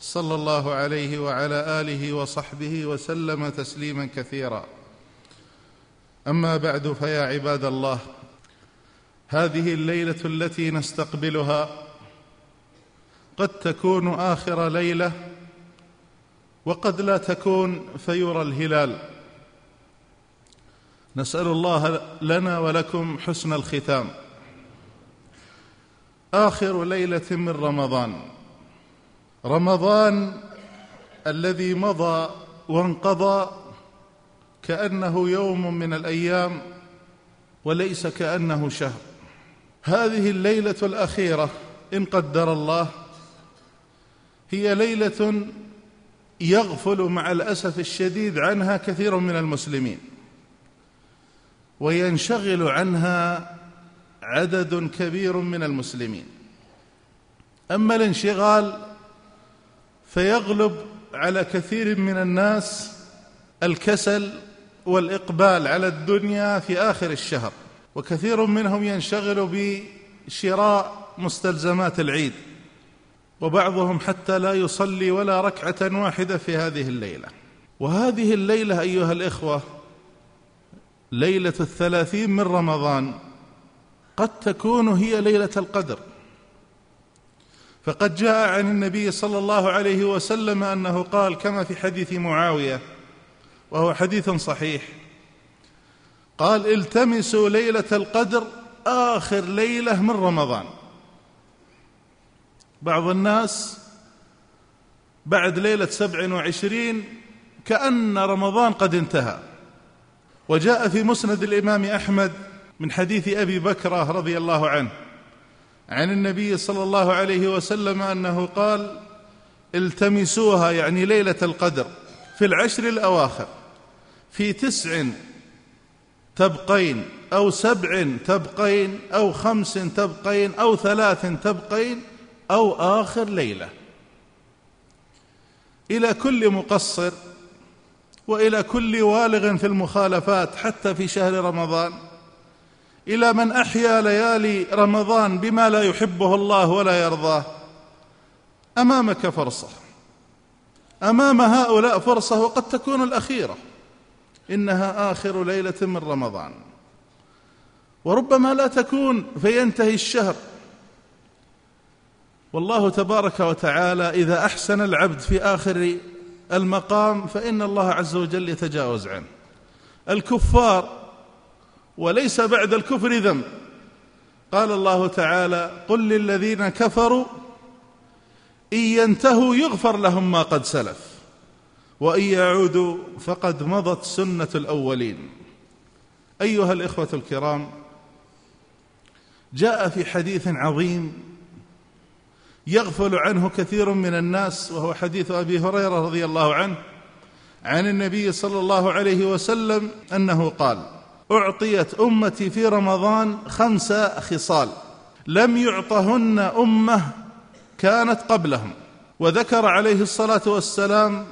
صلى الله عليه وعلى آله وصحبه وسلم تسليما كثيرا. أما بعد فيا عباد الله هذه الليلة التي نستقبلها قد تكون آخر ليلة وقد لا تكون فيرى الهلال. نسأل الله لنا ولكم حسن الختام. آخر ليلة من رمضان. رمضان الذي مضى وانقضى كأنه يوم من الأيام وليس كأنه شهر. هذه الليلة الأخيرة إن قدر الله هي ليلة يغفل مع الأسف الشديد عنها كثير من المسلمين وينشغل عنها عدد كبير من المسلمين. أما الانشغال فيغلب على كثير من الناس الكسل والإقبال على الدنيا في آخر الشهر وكثير منهم ينشغل بشراء مستلزمات العيد وبعضهم حتى لا يصلي ولا ركعة واحدة في هذه الليلة. وهذه الليلة أيها الإخوة ليلة الثلاثين من رمضان قد تكون هي ليلة القدر. فقد جاء عن النبي صلى الله عليه وسلم أنه قال كما في حديث معاوية وهو حديث صحيح. قال التمسوا ليلة القدر آخر ليلة من رمضان. بعض الناس بعد ليلة سبع وعشرين كأن رمضان قد انتهى. وجاء في مسند الإمام أحمد من حديث أبي بكره رضي الله عنه. عن النبي صلى الله عليه وسلم أنه قال التمسوها يعني ليلة القدر في العشر الأواخر في تسع تبقين أو سبع تبقين أو خمس تبقين أو ثلاث تبقين أو آخر ليلة. إلى كل مقصر وإلى كل والغ في المخالفات حتى في شهر رمضان. إلى من أحيا ليالي رمضان بما لا يحبه الله ولا يرضاه. أمامك فرصة. أمام هؤلاء فرصة وقد تكون الأخيرة. إنها آخر ليلة من رمضان. وربما لا تكون فينتهي الشهر. والله تبارك وتعالى إذا أحسن العبد في آخر المقام فإن الله عز وجل يتجاوز عنه. الكفار وليس بعد الكفر ذنب. قال الله تعالى قل للذين كفروا إن ينتهوا يغفر لهم ما قد سلف وإن يعودوا فقد مضت سنة الأولين. أيها الإخوة الكرام جاء في حديث عظيم يغفل عنه كثير من الناس وهو حديث أبي هريرة رضي الله عنه عن النبي صلى الله عليه وسلم أنه قال أعطيت أمتي في رمضان خمس خصال. لم يعطهن أمة كانت قبلهم. وذكر عليه الصلاة والسلام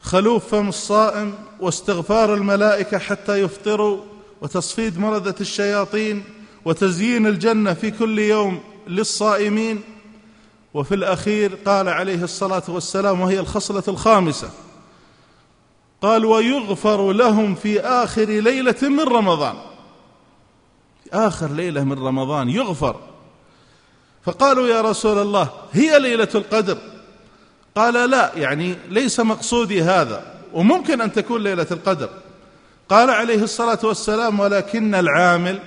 خلوف فم الصائم واستغفار الملائكة حتى يفطروا وتصفيد مرده الشياطين وتزيين الجنة في كل يوم للصائمين. وفي الأخير قال عليه الصلاة والسلام وهي الخصلة الخامسة. قال ويغفر لهم في آخر ليلة من رمضان. في آخر ليلة من رمضان يغفر. فقالوا يا رسول الله هي ليلة القدر؟ قال لا يعني ليس مقصودي هذا وممكن أن تكون ليلة القدر. قال عليه الصلاة والسلام ولكن العامل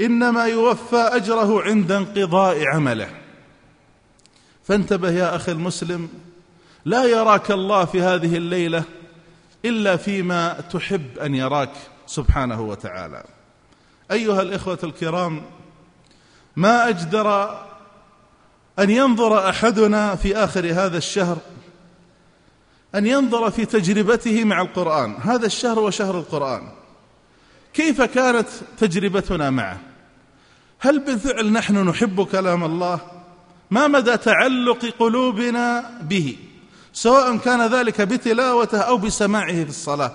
إنما يوفى أجره عند انقضاء عمله. فانتبه يا أخي المسلم لا يراك الله في هذه الليلة إلا فيما تحب أن يراك سبحانه وتعالى. أيها الإخوة الكرام ما أجدر أن ينظر أحدنا في آخر هذا الشهر أن ينظر في تجربته مع القرآن. هذا الشهر هو شهر القرآن. كيف كانت تجربتنا معه؟ هل بالفعل نحن نحب كلام الله؟ ما مدى تعلق قلوبنا به؟ سواء كان ذلك بتلاوته أو بسماعه في الصلاة.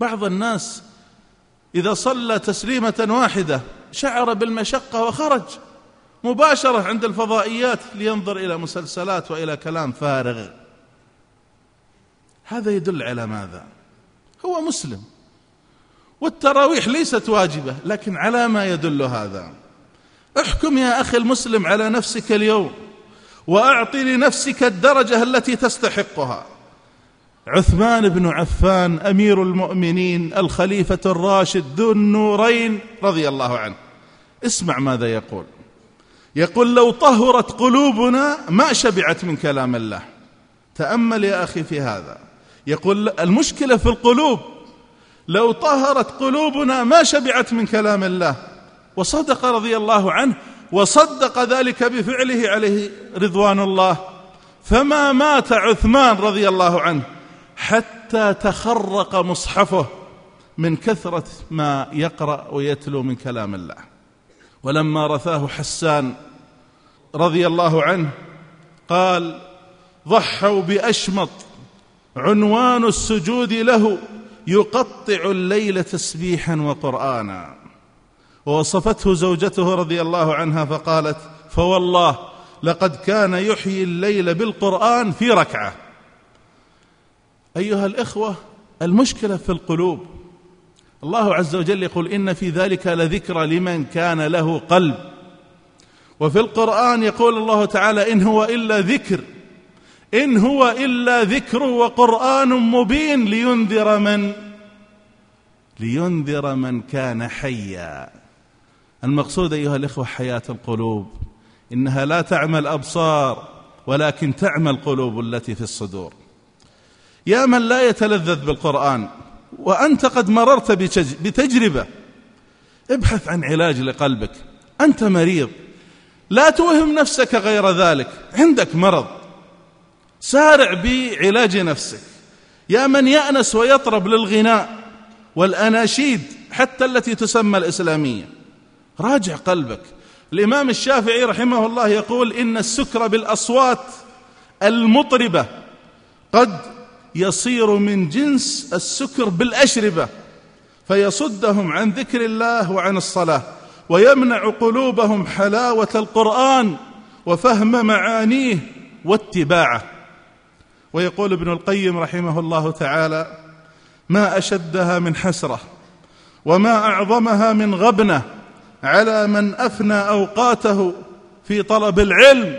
بعض الناس إذا صلى تسليمة واحدة شعر بالمشقة وخرج مباشرة عند الفضائيات لينظر إلى مسلسلات وإلى كلام فارغ. هذا يدل على ماذا؟ هو مسلم والتراويح ليست واجبة لكن على ما يدل هذا. احكم يا أخي المسلم على نفسك اليوم. واعط لنفسك الدرجة التي تستحقها. عثمان بن عفان أمير المؤمنين الخليفة الراشد ذو النورين رضي الله عنه. اسمع ماذا يقول. يقول لو طهرت قلوبنا ما شبعت من كلام الله. تأمل يا أخي في هذا. يقول المشكلة في القلوب. لو طهرت قلوبنا ما شبعت من كلام الله. وصدق رضي الله عنه وصدق ذلك بفعله عليه رضوان الله. فما مات عثمان رضي الله عنه حتى تخرق مصحفه من كثرة ما يقرأ ويتلو من كلام الله. ولما رثاه حسان رضي الله عنه قال ضحوا بأشمط عنوان السجود له يقطع الليل تسبيحا وقرانا. ووصفته زوجته رضي الله عنها فقالت فوالله لقد كان يحيي الليل بالقرآن في ركعة. أيها الإخوة المشكلة في القلوب. الله عز وجل يقول إن في ذلك لذكرى لمن كان له قلب. وفي القرآن يقول الله تعالى إن هو إلا ذكر إن هو إلا ذكر وقرآن مبين لينذر من لينذر من كان حيا. المقصود أيها الإخوة حياة القلوب إنها لا تعمى الأبصار ولكن تعمى القلوب التي في الصدور. يا من لا يتلذذ بالقرآن وأنت قد مررت بتجربة ابحث عن علاج لقلبك. أنت مريض لا توهم نفسك غير ذلك. عندك مرض سارع بعلاج نفسك. يا من يأنس ويطرب للغناء والأناشيد حتى التي تسمى الإسلامية. راجع قلبك. الإمام الشافعي رحمه الله يقول إن السكر بالأصوات المطربة قد يصير من جنس السكر بالأشربة فيصدهم عن ذكر الله وعن الصلاة ويمنع قلوبهم حلاوة القرآن وفهم معانيه واتباعه. ويقول ابن القيم رحمه الله تعالى ما أشدها من حسرة وما أعظمها من غبنة على من أفنى أوقاته في طلب العلم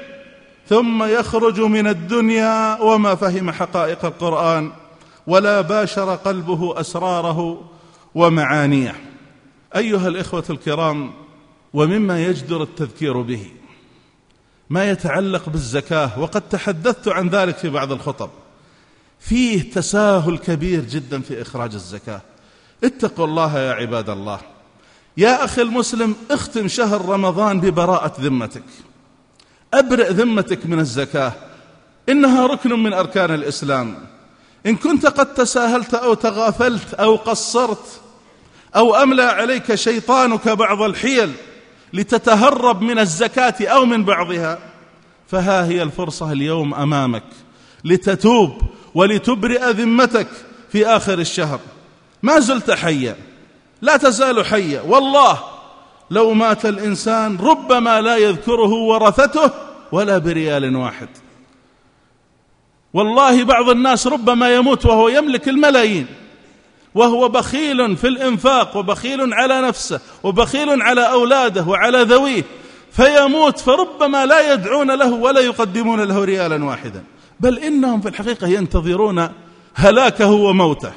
ثم يخرج من الدنيا وما فهم حقائق القرآن ولا باشر قلبه أسراره ومعانيه. أيها الإخوة الكرام ومما يجدر التذكير به ما يتعلق بالزكاة وقد تحدثت عن ذلك في بعض الخطب فيه تساهل كبير جدا في إخراج الزكاة. اتقوا الله يا عباد الله. يا أخي المسلم اختم شهر رمضان ببراءة ذمتك. أبرئ ذمتك من الزكاة. إنها ركن من أركان الإسلام. إن كنت قد تساهلت أو تغافلت أو قصرت أو أملى عليك شيطانك بعض الحيل لتتهرب من الزكاة أو من بعضها فها هي الفرصة اليوم أمامك لتتوب ولتبرئ ذمتك في آخر الشهر. ما زلت حيا. لا تزال حيا والله لو مات الإنسان ربما لا يذكره ورثته ولا بريال واحد. والله بعض الناس ربما يموت وهو يملك الملايين وهو بخيل في الإنفاق وبخيل على نفسه وبخيل على أولاده وعلى ذويه فيموت فربما لا يدعون له ولا يقدمون له ريالا واحدا. بل إنهم في الحقيقة ينتظرون هلاكه وموته.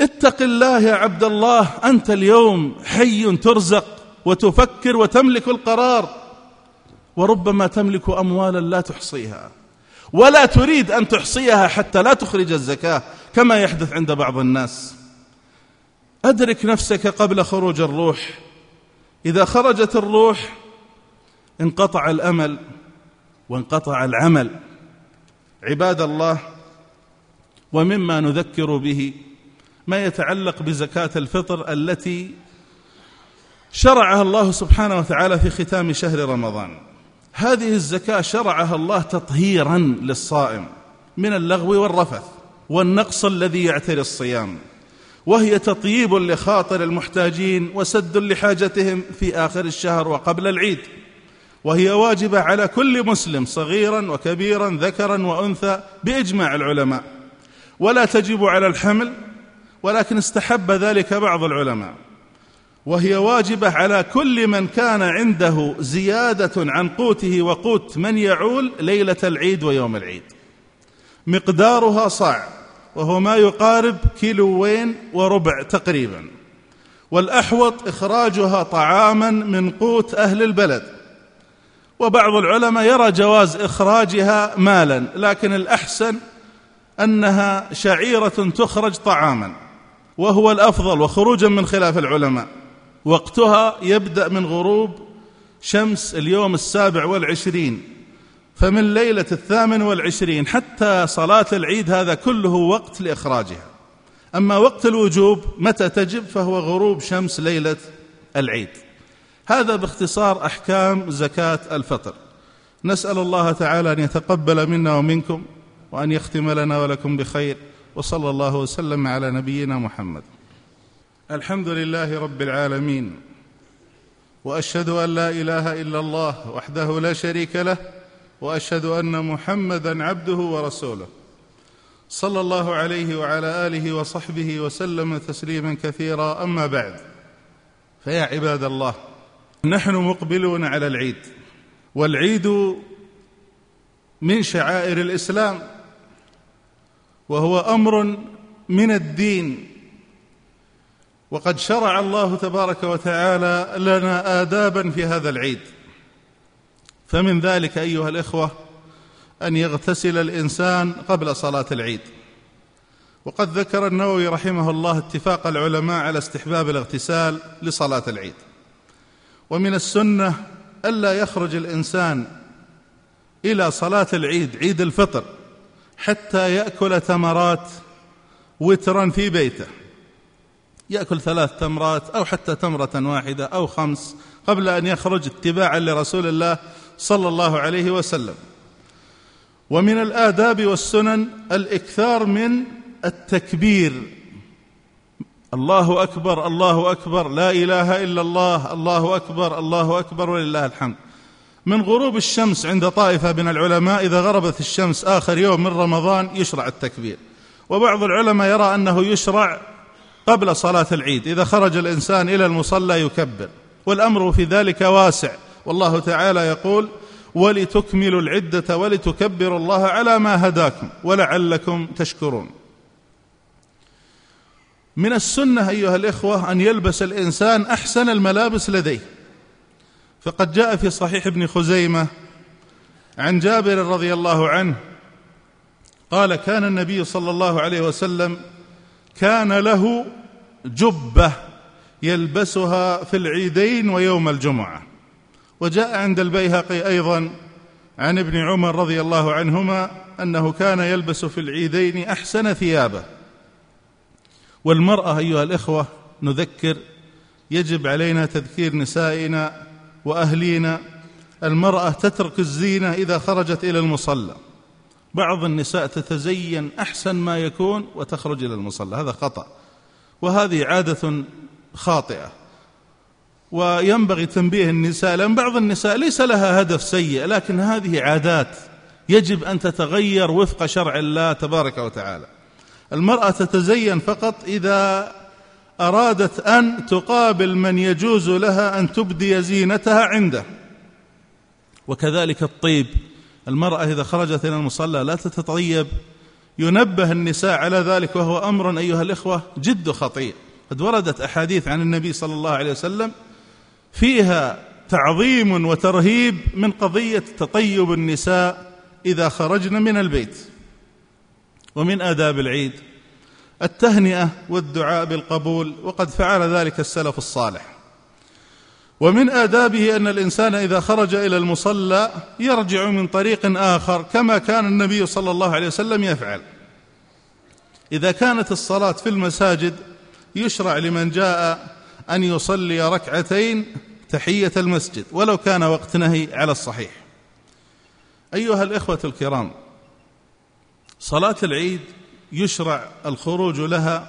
اتق الله يا عبد الله أنت اليوم حي ترزق وتفكر وتملك القرار. وربما تملك اموالا لا تحصيها. ولا تريد أن تحصيها حتى لا تخرج الزكاة كما يحدث عند بعض الناس. أدرك نفسك قبل خروج الروح. إذا خرجت الروح انقطع الأمل وانقطع العمل. عباد الله ومما نذكر به ما يتعلق بزكاة الفطر التي شرعها الله سبحانه وتعالى في ختام شهر رمضان. هذه الزكاة شرعها الله تطهيرا للصائم من اللغو والرفث والنقص الذي يعتري الصيام وهي تطييب لخاطر المحتاجين وسد لحاجتهم في آخر الشهر وقبل العيد وهي واجبه على كل مسلم صغيرا وكبيرا ذكرا وأنثى بإجماع العلماء. ولا تجب على الحمل ولكن استحب ذلك بعض العلماء. وهي واجبة على كل من كان عنده زيادة عن قوته وقوت من يعول ليلة العيد ويوم العيد. مقدارها صاع وهو ما يقارب كيلوين وربع تقريبا. والأحوط إخراجها طعاما من قوت أهل البلد. وبعض العلماء يرى جواز إخراجها مالا لكن الأحسن أنها شعيرة تخرج طعاما. وهو الأفضل وخروجا من خلاف العلماء. وقتها يبدأ من غروب شمس اليوم السابع والعشرين فمن ليلة الثامن والعشرين حتى صلاة العيد هذا كله وقت لإخراجها. أما وقت الوجوب متى تجب؟ فهو غروب شمس ليلة العيد. هذا باختصار أحكام زكاة الفطر. نسأل الله تعالى أن يتقبل منا ومنكم وأن يختم لنا ولكم بخير. وصلى الله وسلم على نبينا محمد. الحمد لله رب العالمين وأشهد أن لا إله إلا الله وحده لا شريك له وأشهد أن محمدا عبده ورسوله. صلى الله عليه وعلى آله وصحبه وسلم تسليما كثيرا. أما بعد فيا عباد الله نحن مقبلون على العيد والعيد من شعائر الإسلام. وهو أمر من الدين. وقد شرع الله تبارك وتعالى لنا آدابا في هذا العيد. فمن ذلك أيها الإخوة أن يغتسل الإنسان قبل صلاة العيد. وقد ذكر النووي رحمه الله اتفاق العلماء على استحباب الاغتسال لصلاة العيد. ومن السنة ألا يخرج الإنسان إلى صلاة العيد عيد الفطر. حتى يأكل تمرات وترا في بيته. يأكل ثلاث تمرات أو حتى تمره واحدة أو خمس قبل أن يخرج اتباعا لرسول الله صلى الله عليه وسلم. ومن الآداب والسنن الإكثار من التكبير. الله أكبر الله أكبر لا إله إلا الله الله أكبر الله أكبر ولله الحمد. من غروب الشمس عند طائفة من العلماء إذا غربت الشمس آخر يوم من رمضان يشرع التكبير. وبعض العلماء يرى أنه يشرع قبل صلاة العيد. إذا خرج الإنسان إلى المصلى يكبر. والأمر في ذلك واسع. والله تعالى يقول ولتكملوا العدة ولتكبروا الله على ما هداكم ولعلكم تشكرون. من السنة أيها الإخوة أن يلبس الإنسان أحسن الملابس لديه. فقد جاء في صحيح ابن خزيمة عن جابر رضي الله عنه قال كان النبي صلى الله عليه وسلم كان له جبة يلبسها في العيدين ويوم الجمعة. وجاء عند البيهقي أيضا عن ابن عمر رضي الله عنهما أنه كان يلبس في العيدين أحسن ثيابه. والمرأة أيها الإخوة نذكر يجب علينا تذكير نسائنا وأهلينا المرأة تترك الزينة إذا خرجت إلى المصلى. بعض النساء تتزين أحسن ما يكون وتخرج إلى المصلى. هذا خطأ. وهذه عادة خاطئة. وينبغي تنبيه النساء لأن بعض النساء ليس لها هدف سيء لكن هذه عادات يجب أن تتغير وفق شرع الله تبارك وتعالى. المرأة تتزين فقط إذا أرادت أن تقابل من يجوز لها أن تبدي زينتها عنده. وكذلك الطيب المرأة إذا خرجت إلى المصلى لا تتطيب ينبه النساء على ذلك وهو أمر أيها الإخوة جد خطير. قد وردت أحاديث عن النبي صلى الله عليه وسلم فيها تعظيم وترهيب من قضية تطيب النساء إذا خرجن من البيت. ومن آداب العيد التهنئة والدعاء بالقبول وقد فعل ذلك السلف الصالح. ومن آدابه أن الإنسان إذا خرج إلى المصلى يرجع من طريق آخر كما كان النبي صلى الله عليه وسلم يفعل. إذا كانت الصلاة في المساجد يشرع لمن جاء أن يصلي ركعتين تحية المسجد ولو كان وقت نهي على الصحيح. أيها الإخوة الكرام صلاة العيد يشرع الخروج لها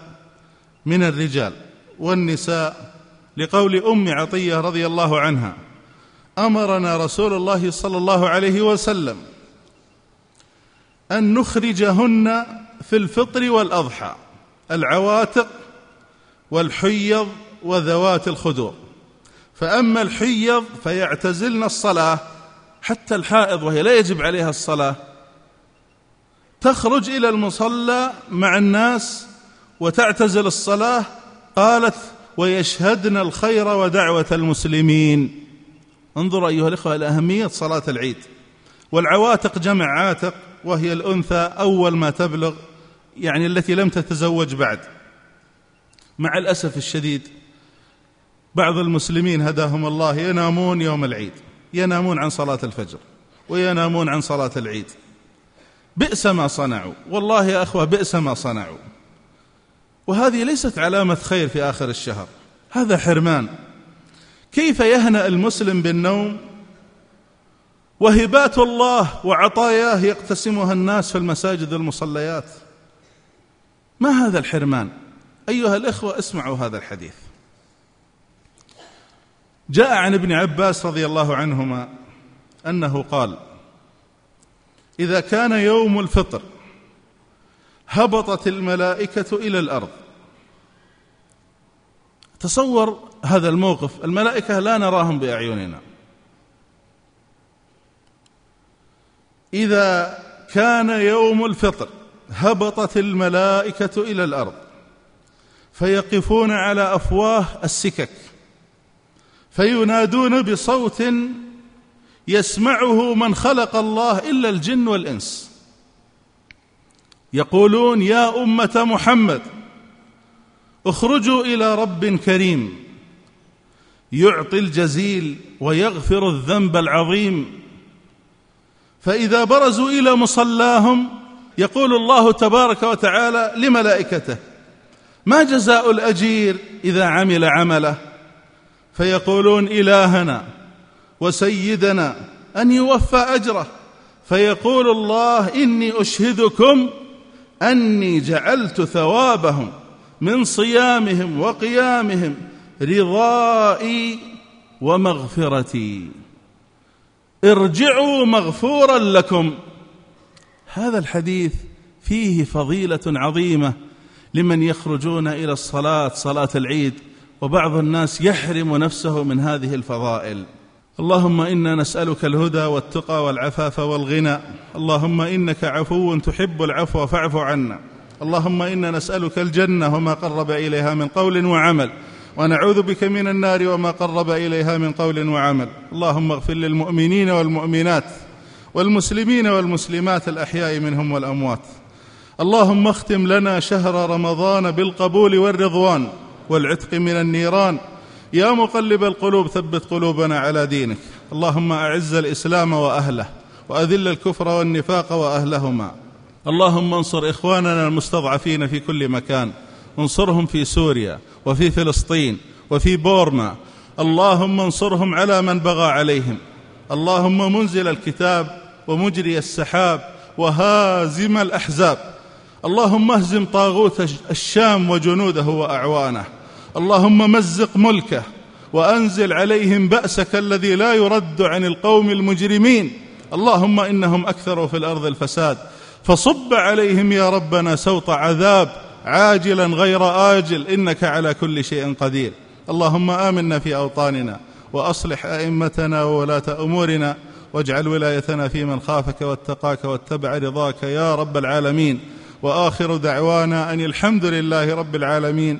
من الرجال والنساء لقول أم عطية رضي الله عنها أمرنا رسول الله صلى الله عليه وسلم أن نخرجهن في الفطر والأضحى العواتق والحيض وذوات الخدور. فأما الحيض فيعتزلن الصلاة حتى الحائض وهي لا يجب عليها الصلاة تخرج إلى المصلى مع الناس وتعتزل الصلاة قالت ويشهدن الخير ودعوة المسلمين. انظروا أيها الإخوة إلى أهمية صلاة العيد. والعواتق جمع عاتق وهي الأنثى أول ما تبلغ يعني التي لم تتزوج بعد. مع الأسف الشديد بعض المسلمين هداهم الله ينامون يوم العيد ينامون عن صلاة الفجر وينامون عن صلاة العيد. بئس ما صنعوا. والله يا أخوة بئس ما صنعوا. وهذه ليست علامة خير في آخر الشهر. هذا حرمان. كيف يهنأ المسلم بالنوم؟ وهبات الله وعطاياه يقتسمها الناس في المساجد المصليات ما هذا الحرمان؟ أيها الإخوة اسمعوا هذا الحديث. جاء عن ابن عباس رضي الله عنهما أنه قال إذا كان يوم الفطر هبطت الملائكة إلى الأرض. تصور هذا الموقف. الملائكة لا نراهم بأعيننا. إذا كان يوم الفطر هبطت الملائكة إلى الأرض فيقفون على أفواه السكك فينادون بصوت يسمعه من خلق الله إلا الجن والإنس. يقولون يا أمة محمد اخرجوا إلى رب كريم. يعطي الجزيل ويغفر الذنب العظيم. فإذا برزوا إلى مصلاهم يقول الله تبارك وتعالى لملائكته ما جزاء الأجير إذا عمل عمله؟ فيقولون إلهنا وسيدنا أن يوفى أجره. فيقول الله إني أشهدكم أني جعلت ثوابهم من صيامهم وقيامهم رضائي ومغفرتي. ارجعوا مغفورا لكم. هذا الحديث فيه فضيلة عظيمة لمن يخرجون إلى الصلاة صلاة العيد وبعض الناس يحرم نفسه من هذه الفضائل. اللهم إنا نسألك الهدى والتقى والعفاف والغنى. اللهم إنك عفو تحب العفو فاعف عنا. اللهم إنا نسألك الجنة وما قرب إليها من قول وعمل. ونعوذ بك من النار وما قرب إليها من قول وعمل. اللهم اغفر للمؤمنين والمؤمنات والمسلمين والمسلمات الأحياء منهم والأموات. اللهم اختم لنا شهر رمضان بالقبول والرضوان والعتق من النيران يا مقلب القلوب ثبت قلوبنا على دينك. اللهم أعز الإسلام وأهله وأذل الكفر والنفاق وأهلهما. اللهم انصر إخواننا المستضعفين في كل مكان. انصرهم في سوريا وفي فلسطين وفي بورما. اللهم انصرهم على من بغى عليهم. اللهم منزل الكتاب ومجري السحاب وهازم الأحزاب. اللهم اهزم طاغوت الشام وجنوده وأعوانه. اللهم مزق ملكه وأنزل عليهم بأسك الذي لا يرد عن القوم المجرمين. اللهم إنهم اكثروا في الأرض الفساد. فصب عليهم يا ربنا سوط عذاب عاجلا غير آجل. إنك على كل شيء قدير. اللهم آمنا في أوطاننا وأصلح أئمتنا وولاة أمورنا واجعل ولايتنا في من خافك واتقاك واتبع رضاك يا رب العالمين. وآخر دعوانا أن الحمد لله رب العالمين.